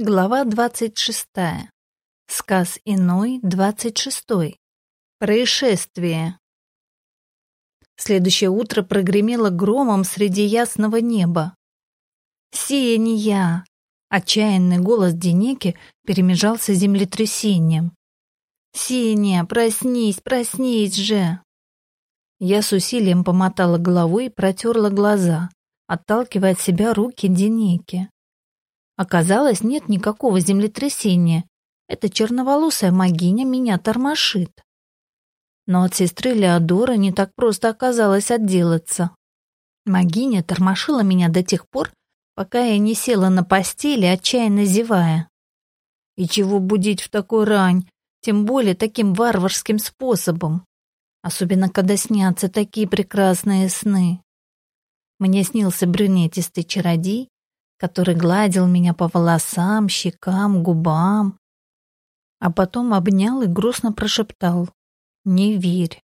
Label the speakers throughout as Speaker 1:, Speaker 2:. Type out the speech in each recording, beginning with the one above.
Speaker 1: Глава 26. Сказ иной, 26. Происшествие. Следующее утро прогремело громом среди ясного неба. «Сения!» Отчаянный голос Денеки перемежался землетрясением. «Сения, проснись, проснись же!» Я с усилием помотала головой и протерла глаза, отталкивая от себя руки Денеки. Оказалось, нет никакого землетрясения. Эта черноволосая магиня меня тормошит. Но от сестры Леодора не так просто оказалось отделаться. Магиня тормошила меня до тех пор, пока я не села на постели, отчаянно зевая. И чего будить в такой рань, тем более таким варварским способом? Особенно, когда снятся такие прекрасные сны. Мне снился брюнетистый чародей, который гладил меня по волосам, щекам, губам, а потом обнял и грустно прошептал «Не верь».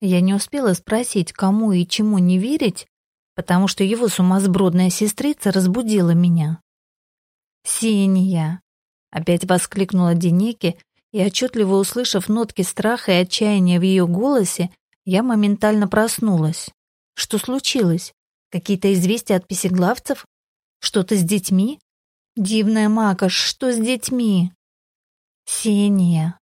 Speaker 1: Я не успела спросить, кому и чему не верить, потому что его сумасбродная сестрица разбудила меня. «Сения!» — опять воскликнула Денеки, и, отчетливо услышав нотки страха и отчаяния в ее голосе, я моментально проснулась. Что случилось? Какие-то известия от песеглавцев? Что-то с детьми? Дивная Макаш, что с детьми? Сения.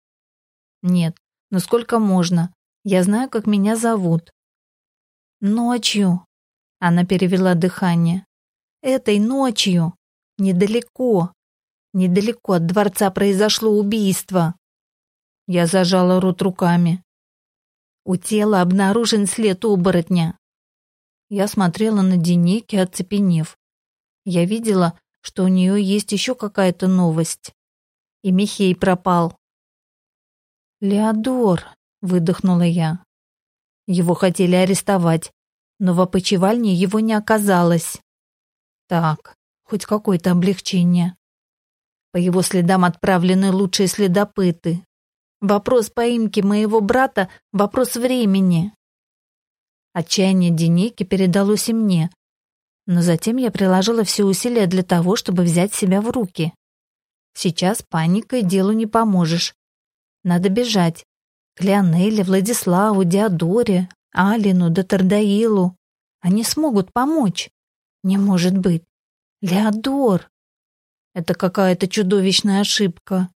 Speaker 1: Нет, ну сколько можно? Я знаю, как меня зовут. Ночью. Она перевела дыхание. Этой ночью. Недалеко. Недалеко от дворца произошло убийство. Я зажала рот руками. У тела обнаружен след оборотня. Я смотрела на Денеки, оцепенев. Я видела, что у нее есть еще какая-то новость. И Михей пропал. «Леодор», — выдохнула я. Его хотели арестовать, но в опочивальне его не оказалось. Так, хоть какое-то облегчение. По его следам отправлены лучшие следопыты. Вопрос поимки моего брата — вопрос времени. Отчаяние Денеки передалось и мне, но затем я приложила все усилия для того, чтобы взять себя в руки. Сейчас паникой делу не поможешь. Надо бежать. К Леонелле, Владиславу, Диадоре, Алину, Дотардаилу. Они смогут помочь. Не может быть. Леодор. Это какая-то чудовищная ошибка.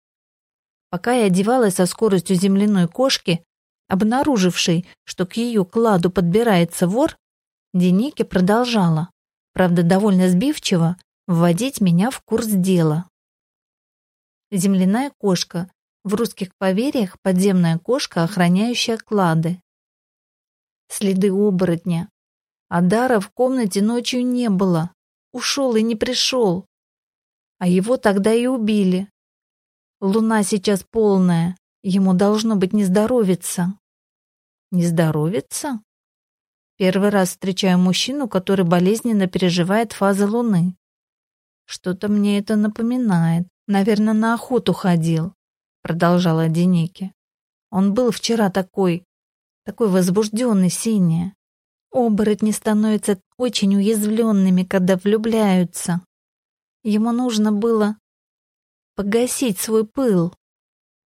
Speaker 1: Пока я одевалась со скоростью земляной кошки, обнаружившей, что к ее кладу подбирается вор, Деники продолжала правда довольно сбивчиво, вводить меня в курс дела. Земляная кошка, в русских поверьях подземная кошка, охраняющая клады. Следы оборотня. Адара в комнате ночью не было. Ушел и не пришел. А его тогда и убили. Луна сейчас полная. Ему должно быть не здоровится. Не здоровится? Первый раз встречаю мужчину, который болезненно переживает фазы Луны. Что-то мне это напоминает. Наверное, на охоту ходил, продолжала Денеки. Он был вчера такой, такой возбужденный, синий. Оборотни становятся очень уязвленными, когда влюбляются. Ему нужно было погасить свой пыл.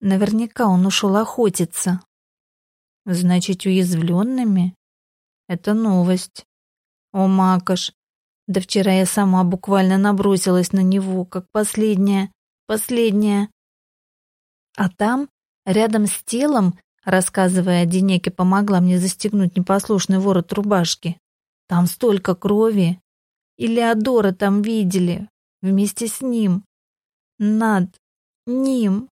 Speaker 1: Наверняка он ушел охотиться. Значит, уязвленными? Это новость. О, Макаш, да вчера я сама буквально набросилась на него, как последняя, последняя. А там, рядом с телом, рассказывая о Денеке, помогла мне застегнуть непослушный ворот рубашки. Там столько крови. И Леодора там видели, вместе с ним. Над ним.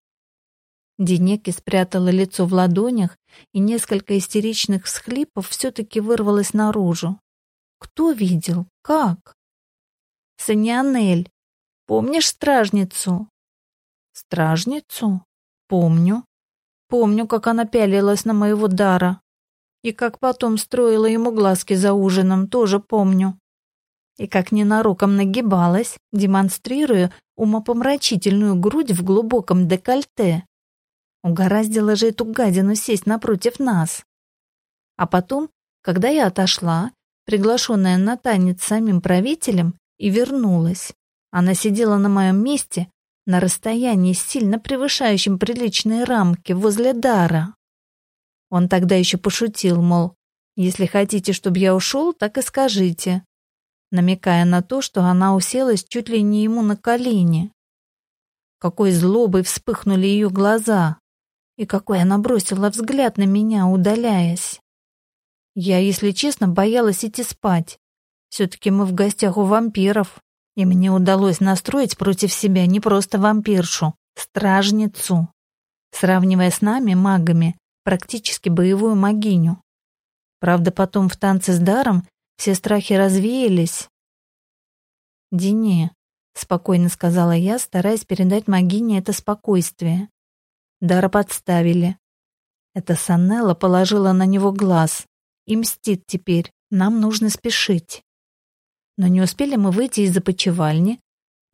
Speaker 1: Денеки спрятала лицо в ладонях, и несколько истеричных всхлипов все-таки вырвалось наружу. Кто видел? Как? Санианель, помнишь стражницу? Стражницу? Помню. Помню, как она пялилась на моего дара. И как потом строила ему глазки за ужином, тоже помню. И как ненароком нагибалась, демонстрируя умопомрачительную грудь в глубоком декольте. Угораздило же эту гадину сесть напротив нас. А потом, когда я отошла, приглашенная на танец самим правителем, и вернулась, Она сидела на моем месте на расстоянии, сильно превышающем приличные рамки, возле дара. Он тогда еще пошутил, мол, если хотите, чтобы я ушел, так и скажите, намекая на то, что она уселась чуть ли не ему на колени. Какой злобой вспыхнули ее глаза, и какой она бросила взгляд на меня, удаляясь. Я, если честно, боялась идти спать. Все-таки мы в гостях у вампиров, и мне удалось настроить против себя не просто вампиршу, стражницу, сравнивая с нами, магами, практически боевую магиню. Правда, потом в танце с даром все страхи развеялись. «Дине», — спокойно сказала я, стараясь передать Магине это спокойствие. Дара подставили. Это Санелла положила на него глаз и мстит теперь. Нам нужно спешить. Но не успели мы выйти из опочивальни.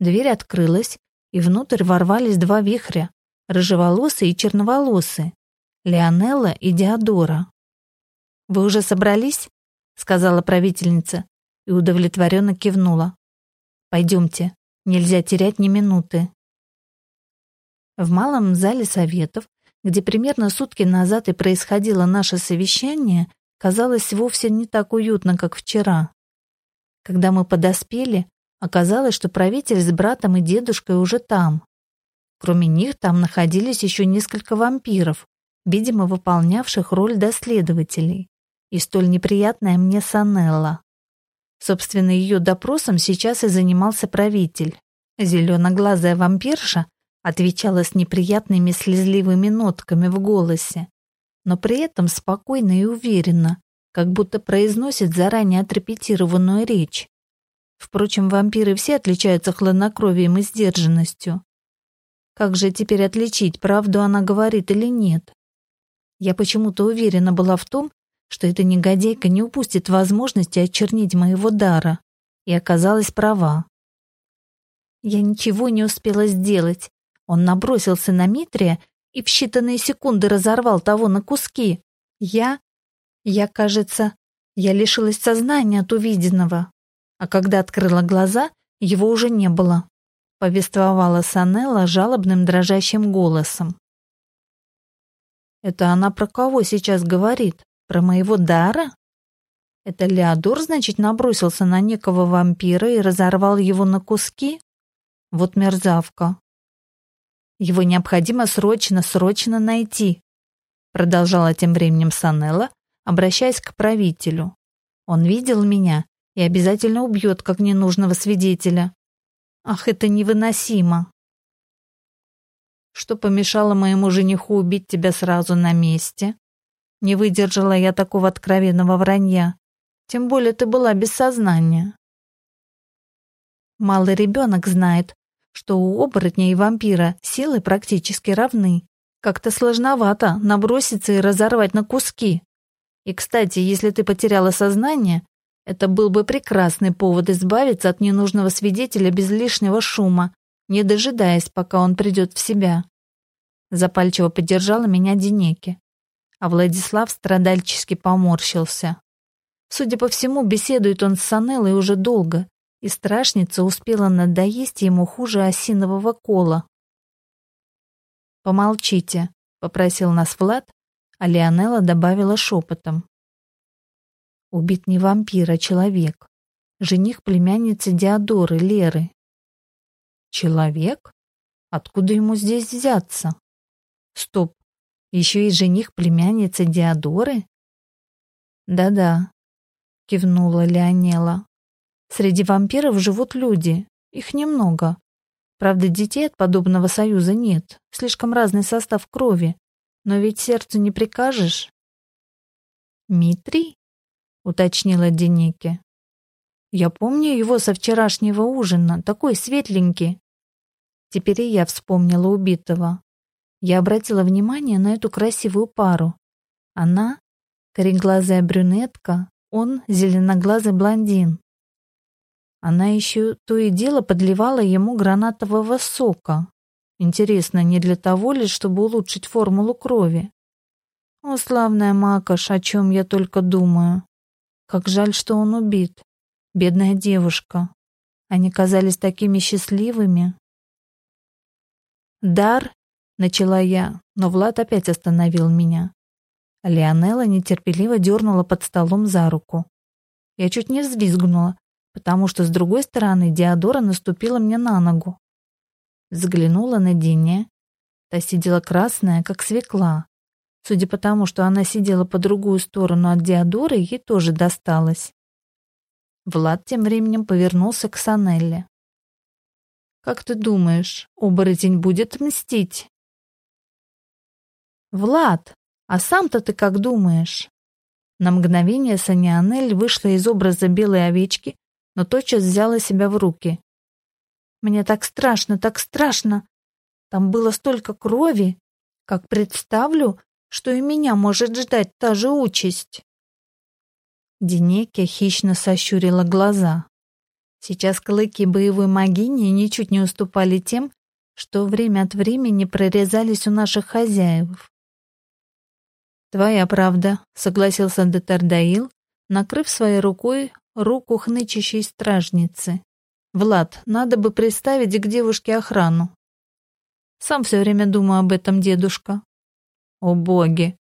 Speaker 1: Дверь открылась, и внутрь ворвались два вихря, рыжеволосые и черноволосые, Леонелла и Диадора. «Вы уже собрались?» — сказала правительница и удовлетворенно кивнула. «Пойдемте, нельзя терять ни минуты». В малом зале советов, где примерно сутки назад и происходило наше совещание, казалось вовсе не так уютно, как вчера. Когда мы подоспели, оказалось, что правитель с братом и дедушкой уже там. Кроме них там находились еще несколько вампиров, видимо, выполнявших роль доследователей и столь неприятная мне Санелла. Собственно, ее допросом сейчас и занимался правитель. Зеленоглазая вампирша отвечала с неприятными слезливыми нотками в голосе, но при этом спокойно и уверенно, как будто произносит заранее отрепетированную речь. Впрочем, вампиры все отличаются хладнокровием и сдержанностью. Как же теперь отличить, правду она говорит или нет? Я почему-то уверена была в том, что эта негодяйка не упустит возможности очернить моего дара, и оказалась права. Я ничего не успела сделать. Он набросился на Митрия и в считанные секунды разорвал того на куски. Я... Я, кажется, я лишилась сознания от увиденного. А когда открыла глаза, его уже не было. Повествовала Санелла жалобным дрожащим голосом. Это она про кого сейчас говорит? Про моего дара? Это Леодор, значит, набросился на некого вампира и разорвал его на куски? Вот мерзавка. Его необходимо срочно, срочно найти, продолжала тем временем Санелла, обращаясь к правителю. Он видел меня и обязательно убьет как ненужного свидетеля. Ах, это невыносимо. Что помешало моему жениху убить тебя сразу на месте? Не выдержала я такого откровенного вранья. Тем более ты была без сознания. Малый ребенок знает, что у оборотня и вампира силы практически равны. Как-то сложновато наброситься и разорвать на куски. И, кстати, если ты потеряла сознание, это был бы прекрасный повод избавиться от ненужного свидетеля без лишнего шума, не дожидаясь, пока он придет в себя. Запальчиво поддержала меня Денеки а Владислав страдальчески поморщился. Судя по всему, беседует он с Санеллой уже долго, и страшница успела надоесть ему хуже осинового кола. «Помолчите», — попросил нас Влад, а Леонелла добавила шепотом. Убит не вампир, а человек. Жених племянницы Диодоры, Леры. Человек? Откуда ему здесь взяться? Стоп, еще и жених племянницы Диадоры? Да-да, кивнула Леонела. Среди вампиров живут люди, их немного. Правда, детей от подобного союза нет, слишком разный состав крови. Но ведь сердцу не прикажешь. Митрий? уточнила Денеке. Я помню его со вчерашнего ужина, такой светленький. Теперь и я вспомнила убитого. Я обратила внимание на эту красивую пару. Она — кореглазая брюнетка, он — зеленоглазый блондин. Она еще то и дело подливала ему гранатового сока. Интересно, не для того ли, чтобы улучшить формулу крови? О, славная Макаш, о чем я только думаю. Как жаль, что он убит. Бедная девушка. Они казались такими счастливыми. «Дар?» — начала я, но Влад опять остановил меня. Леонела нетерпеливо дернула под столом за руку. Я чуть не взвизгнула, потому что с другой стороны Диадора наступила мне на ногу. Взглянула на Дине. Та сидела красная, как свекла. Судя по тому, что она сидела по другую сторону от Диадоры, ей тоже досталось. Влад тем временем повернулся к Санелле. «Как ты думаешь, оборотень будет мстить?» «Влад, а сам-то ты как думаешь?» На мгновение Санианель вышла из образа белой овечки, но тотчас взяла себя в руки. «Мне так страшно, так страшно! Там было столько крови! Как представлю, что и меня может ждать та же участь!» Денеке хищно сощурила глаза. Сейчас клыки боевой магини ничуть не уступали тем, что время от времени прорезались у наших хозяев. «Твоя правда», — согласился Детардаил, накрыв своей рукой руку хнычащей стражницы. «Влад, надо бы приставить к девушке охрану». «Сам все время думаю об этом, дедушка». «О боги!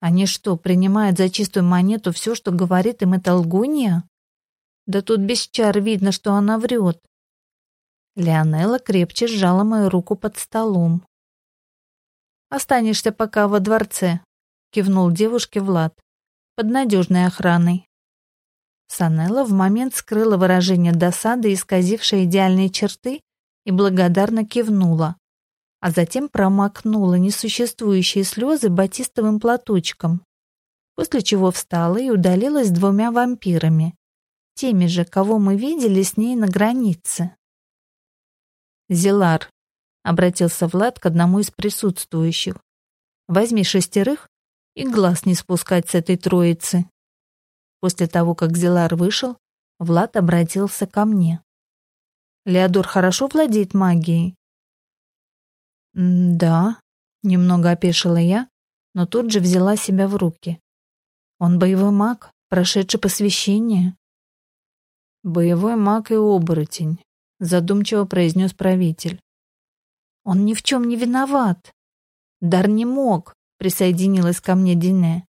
Speaker 1: Они что, принимают за чистую монету все, что говорит им эта лгунья?» «Да тут без чар видно, что она врет». Леонелла крепче сжала мою руку под столом. «Останешься пока во дворце», кивнул девушке Влад. Под надежной охраной. Санелла в момент скрыла выражение досады, исказившее идеальные черты, и благодарно кивнула, а затем промокнула несуществующие слезы батистовым платочком, после чего встала и удалилась двумя вампирами, теми же, кого мы видели с ней на границе. «Зелар», — обратился Влад к одному из присутствующих, — «возьми шестерых и глаз не спускать с этой троицы. После того, как Зелар вышел, Влад обратился ко мне. «Леодор хорошо владеет магией?» «Да», — немного опешила я, но тут же взяла себя в руки. «Он боевой маг, прошедший посвящение». «Боевой маг и оборотень», — задумчиво произнес правитель. «Он ни в чем не виноват. Дар не мог присоединилась ко мне Дине.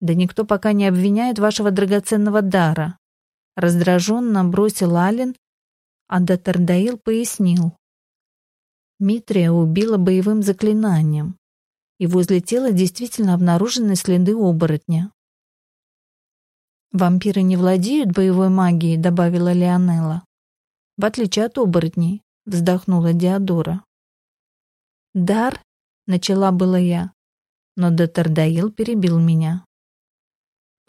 Speaker 1: Да никто пока не обвиняет вашего драгоценного дара. Раздраженно бросил Ален, а Датардаил пояснил. Митрия убила боевым заклинанием, и возле тела действительно обнаружены следы оборотня. «Вампиры не владеют боевой магией», — добавила Леонелла. «В отличие от оборотней», — вздохнула Диадора. «Дар?» — начала была я, но Детардаил перебил меня.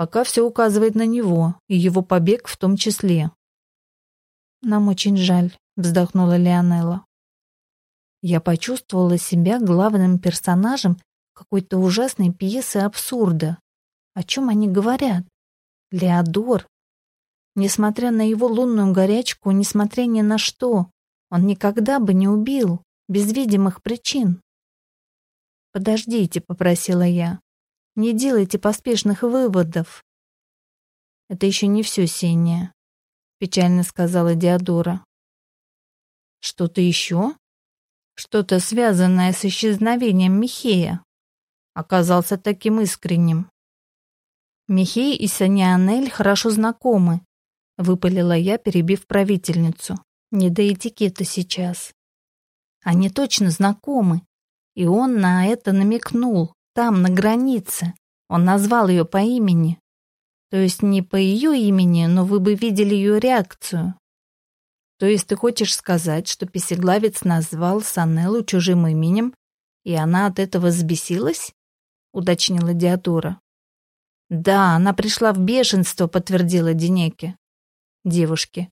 Speaker 1: Пока все указывает на него, и его побег в том числе. «Нам очень жаль», — вздохнула Леонелла. Я почувствовала себя главным персонажем какой-то ужасной пьесы абсурда. О чем они говорят? Леодор. Несмотря на его лунную горячку, несмотря ни на что, он никогда бы не убил, без видимых причин. «Подождите», — попросила я. «Не делайте поспешных выводов». «Это еще не все, Сеня», — печально сказала Диадора. «Что-то еще?» «Что-то связанное с исчезновением Михея». Оказался таким искренним. «Михей и Санианель хорошо знакомы», — выпалила я, перебив правительницу. «Не до этикета сейчас». «Они точно знакомы», и он на это намекнул, там, на границе. Он назвал ее по имени. То есть не по ее имени, но вы бы видели ее реакцию. То есть ты хочешь сказать, что песеглавец назвал Санеллу чужим именем, и она от этого взбесилась? Уточнила Диатура. Да, она пришла в бешенство, подтвердила Денеке. Девушки,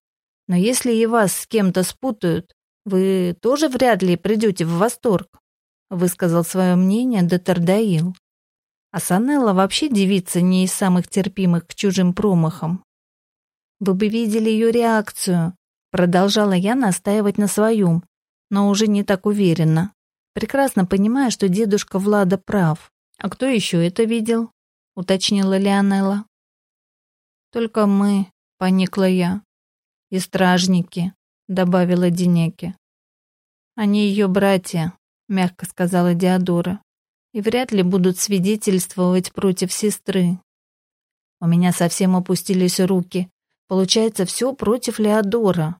Speaker 1: но если и вас с кем-то спутают, вы тоже вряд ли придете в восторг высказал свое мнение Детардаил. А Санелла вообще девица не из самых терпимых к чужим промахам. Вы бы видели ее реакцию. Продолжала я настаивать на своем, но уже не так уверенно. Прекрасно понимая, что дедушка Влада прав. А кто еще это видел? Уточнила Леонелла. Только мы, поникла я. И стражники, добавила Денеки. Они ее братья, мягко сказала Диадора, и вряд ли будут свидетельствовать против сестры. У меня совсем опустились руки. Получается, все против Леодора.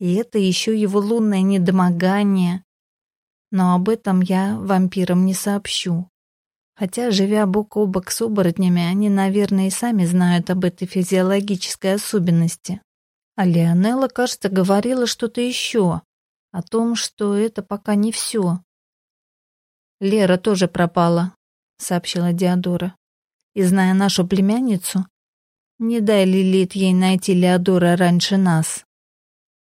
Speaker 1: И это еще его лунное недомогание. Но об этом я вампирам не сообщу. Хотя, живя бок о бок с оборотнями, они, наверное, и сами знают об этой физиологической особенности. А Леонелла, кажется, говорила что-то еще. О том, что это пока не все. «Лера тоже пропала», — сообщила Диадора. «И зная нашу племянницу, не дай Лилит ей найти Леодора раньше нас.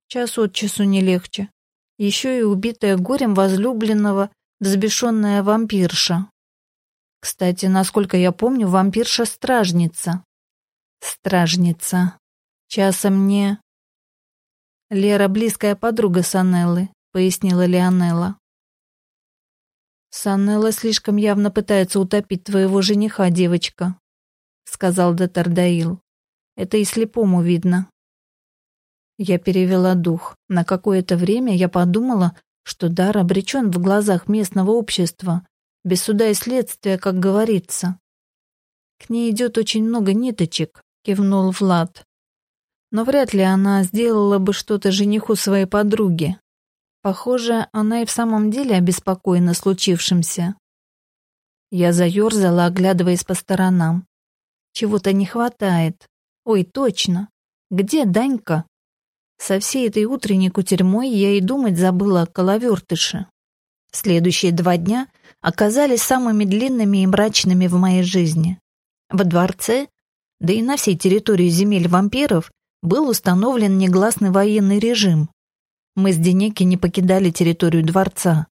Speaker 1: Час от часу не легче. Еще и убитая горем возлюбленного взбешенная вампирша. Кстати, насколько я помню, вампирша-стражница. Стражница. Часом не... Лера близкая подруга Санеллы, пояснила Леонелла. Санелла слишком явно пытается утопить твоего жениха, девочка, сказал Детардаил. Это и слепому видно. Я перевела дух. На какое-то время я подумала, что дар обречен в глазах местного общества, без суда и следствия, как говорится. К ней идет очень много ниточек, кивнул Влад. Но вряд ли она сделала бы что-то жениху своей подруги. Похоже, она и в самом деле обеспокоена случившимся. Я заерзала, оглядываясь по сторонам. Чего-то не хватает. Ой, точно. Где Данька? Со всей этой утренней кутерьмой я и думать забыла о коловертыше. Следующие два дня оказались самыми длинными и мрачными в моей жизни. Во дворце, да и на всей территории земель вампиров, был установлен негласный военный режим. Мы с Денеки не покидали территорию дворца.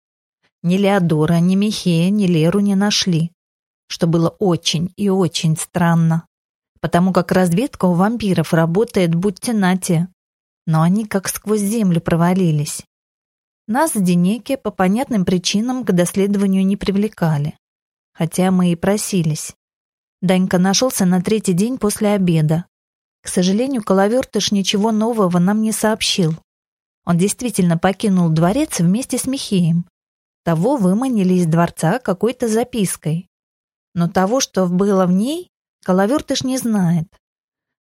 Speaker 1: Ни Леодора, ни Михея, ни Леру не нашли, что было очень и очень странно, потому как разведка у вампиров работает будьте нате, но они как сквозь землю провалились. Нас с Денеки по понятным причинам к доследованию не привлекали, хотя мы и просились. Данька нашелся на третий день после обеда. К сожалению, Коловертыш ничего нового нам не сообщил. Он действительно покинул дворец вместе с Михеем. Того выманили из дворца какой-то запиской. Но того, что было в ней, Коловертыш не знает.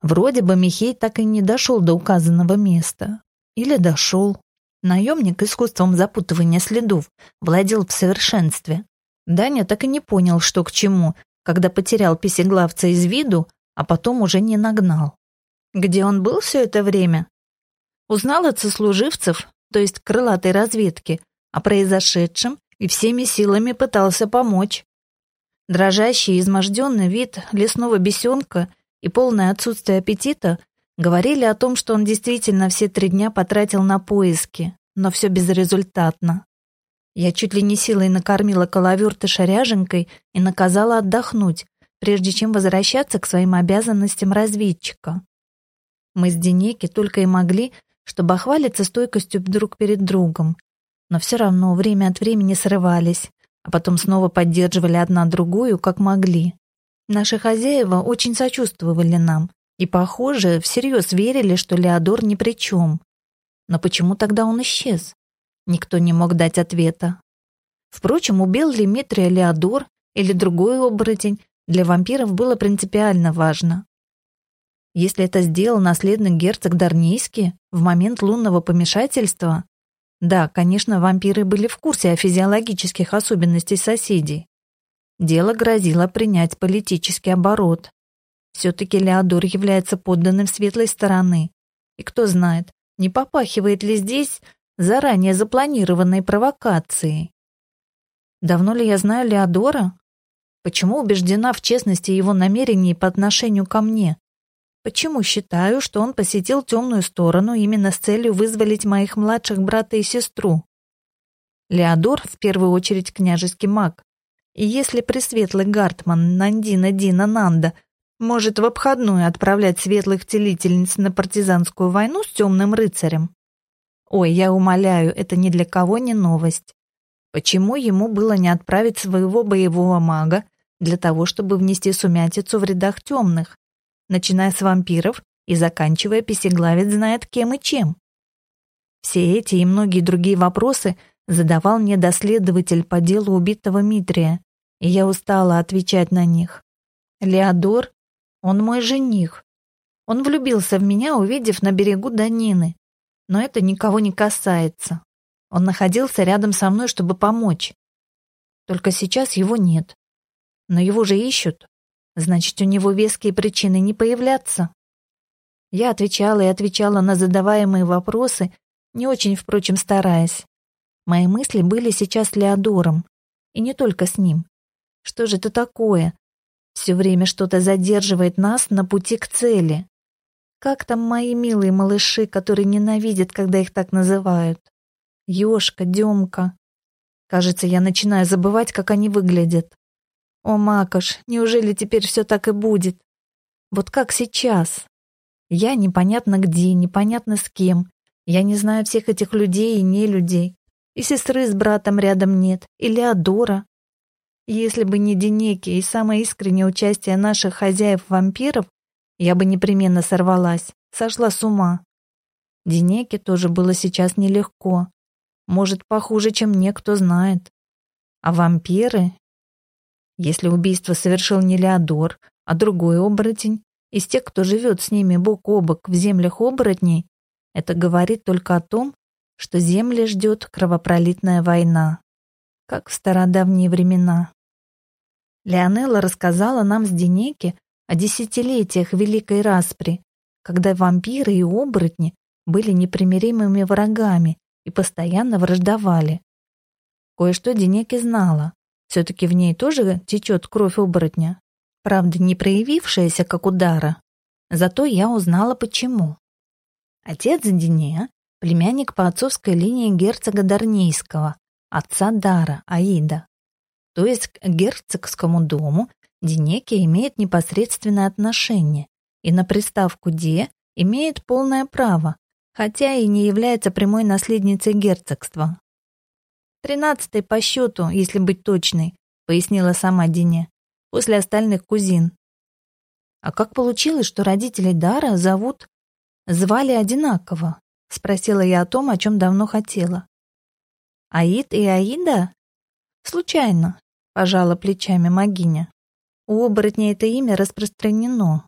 Speaker 1: Вроде бы Михей так и не дошел до указанного места. Или дошел. Наемник искусством запутывания следов владел в совершенстве. Даня так и не понял, что к чему, когда потерял песеглавца из виду, а потом уже не нагнал. Где он был все это время? Узнал от сослуживцев, то есть крылатой разведки, о произошедшем и всеми силами пытался помочь. Дрожащий, изможденный вид лесного бесенка и полное отсутствие аппетита Говорили о том, что он действительно все три дня потратил на поиски, но все безрезультатно. Я чуть ли не силой накормила коловертыша ряженкой и наказала отдохнуть, прежде чем возвращаться к своим обязанностям разведчика. Мы с Денеки только и могли, чтобы охвалиться стойкостью друг перед другом, но все равно время от времени срывались, а потом снова поддерживали одна другую, как могли. Наши хозяева очень сочувствовали нам, и, похоже, всерьез верили, что Леодор ни при чем. Но почему тогда он исчез? Никто не мог дать ответа. Впрочем, убил ли Митрия Леодор или другой оборотень, для вампиров было принципиально важно. Если это сделал наследный герцог Дарнийский в момент лунного помешательства, да, конечно, вампиры были в курсе о физиологических особенностях соседей. Дело грозило принять политический оборот. Все-таки Леодор является подданным светлой стороны. И кто знает, не попахивает ли здесь заранее запланированной провокацией. Давно ли я знаю Леодора? Почему убеждена в честности его намерений по отношению ко мне? Почему считаю, что он посетил темную сторону именно с целью вызволить моих младших брата и сестру? Леодор в первую очередь княжеский маг. И если пресветлый Гартман Нандина Дина Нанда может в обходную отправлять светлых целительниц на партизанскую войну с темным рыцарем? Ой, я умоляю, это ни для кого не новость. Почему ему было не отправить своего боевого мага для того, чтобы внести сумятицу в рядах темных, начиная с вампиров и заканчивая писеглавец знает кем и чем. Все эти и многие другие вопросы задавал мне доследователь по делу убитого Митрия, и я устала отвечать на них. Леодор, он мой жених. Он влюбился в меня, увидев на берегу Данины. Но это никого не касается. Он находился рядом со мной, чтобы помочь. Только сейчас его нет. Но его же ищут. Значит, у него веские причины не появляться. Я отвечала и отвечала на задаваемые вопросы, не очень, впрочем, стараясь. Мои мысли были сейчас с Леодором, и не только с ним. Что же это такое? Все время что-то задерживает нас на пути к цели. Как там мои милые малыши, которые ненавидят, когда их так называют? Ёшка, Демка. Кажется, я начинаю забывать, как они выглядят. О, Макаш, неужели теперь все так и будет? Вот как сейчас? Я непонятно где, непонятно с кем. Я не знаю всех этих людей и не людей. И сестры с братом рядом нет, и Леодора. Если бы не Денеки и самое искреннее участие наших хозяев-вампиров, я бы непременно сорвалась, сошла с ума. Денеке тоже было сейчас нелегко. Может, похуже, чем мне, кто знает. А вампиры если убийство совершил не Леодор, а другой оборотень, из тех, кто живет с ними бок о бок в землях оборотней, это говорит только о том, что земли ждет кровопролитная война, как в стародавние времена. Леонелла рассказала нам с Денеки о десятилетиях Великой Распри, когда вампиры и оборотни были непримиримыми врагами и постоянно враждовали. Кое-что Денеки знала. Все-таки в ней тоже течет кровь оборотня. Правда, не проявившаяся, как удара. Зато я узнала, почему. Отец Дине — племянник по отцовской линии герцога Дарнейского, отца Дара, Аида. То есть к герцогскому дому Динеки имеет непосредственное отношение и на приставку «де» имеет полное право, хотя и не является прямой наследницей герцогства. Тринадцатый по счету, если быть точной, пояснила сама Дине, после остальных кузин. А как получилось, что родителей Дара зовут... Звали одинаково? Спросила я о том, о чем давно хотела. Аид и Аида? Случайно, пожала плечами Магиня. У оборотня это имя распространено.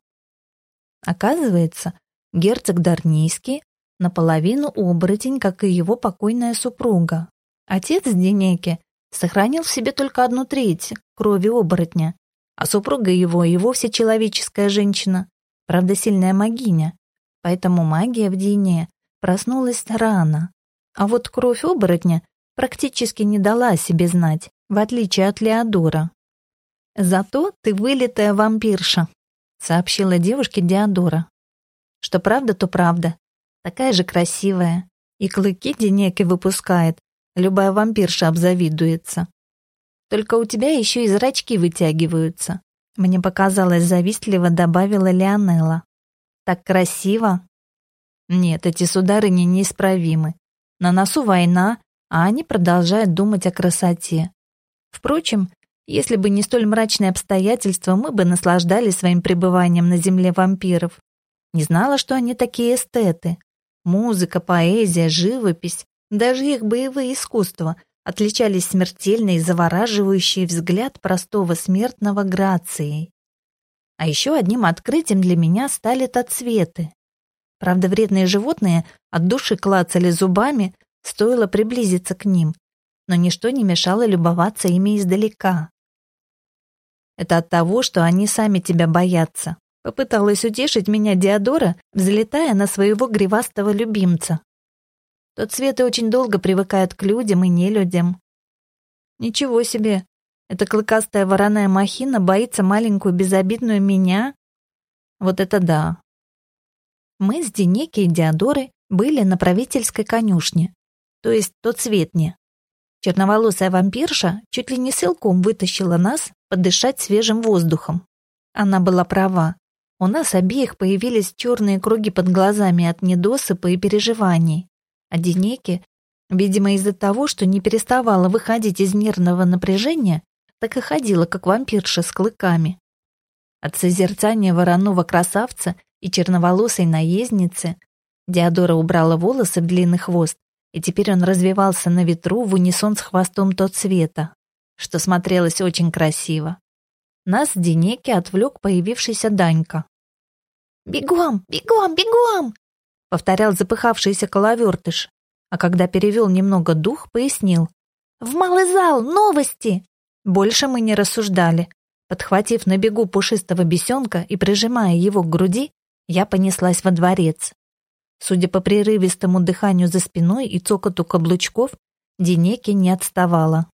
Speaker 1: Оказывается, герцог Дарнийский наполовину оборотень, как и его покойная супруга. Отец Денеки сохранил в себе только одну треть крови оборотня, а супруга его и вовсе человеческая женщина, правда сильная магиня, поэтому магия в Дине проснулась рано. А вот кровь оборотня практически не дала о себе знать, в отличие от Леодора. «Зато ты вылитая вампирша», — сообщила девушке Диодора. «Что правда, то правда. Такая же красивая. И клыки Денеки выпускает, Любая вампирша обзавидуется. Только у тебя еще и зрачки вытягиваются. Мне показалось, завистливо добавила Леонелла. Так красиво. Нет, эти сударыни неисправимы. На носу война, а они продолжают думать о красоте. Впрочем, если бы не столь мрачные обстоятельства, мы бы наслаждались своим пребыванием на земле вампиров. Не знала, что они такие эстеты. Музыка, поэзия, живопись даже их боевые искусства отличались смертельной и завораживающей взгляд простого смертного грацией. А еще одним открытием для меня стали тацветы. Правда, вредные животные от души клацали зубами, стоило приблизиться к ним, но ничто не мешало любоваться ими издалека. Это от того, что они сами тебя боятся. Попыталась утешить меня Диодора, взлетая на своего гривастого любимца. Тот цветы очень долго привыкают к людям и нелюдям. Ничего себе, эта клыкастая вороная махина боится маленькую безобидную меня? Вот это да. Мы с Денеки и Диодорой были на правительской конюшне, то есть тот цветне. Черноволосая вампирша чуть ли не силком вытащила нас подышать свежим воздухом. Она была права. У нас обеих появились черные круги под глазами от недосыпа и переживаний. А Денеке, видимо, из-за того, что не переставала выходить из нервного напряжения, так и ходила, как вампирша с клыками. От созерцания вороного красавца и черноволосой наездницы. Диадора убрала волосы в длинный хвост, и теперь он развивался на ветру в унисон с хвостом тот цвета, что смотрелось очень красиво. Нас с отвлек появившийся Данька.
Speaker 2: «Бегом, бегом, бегом!»
Speaker 1: — повторял запыхавшийся коловертыш, а когда перевел немного дух, пояснил.
Speaker 2: «В малый зал! Новости!»
Speaker 1: Больше мы не рассуждали. Подхватив на бегу пушистого бесенка и прижимая его к груди, я понеслась во дворец. Судя по прерывистому дыханию за спиной и цокоту каблучков, Денеки не отставала.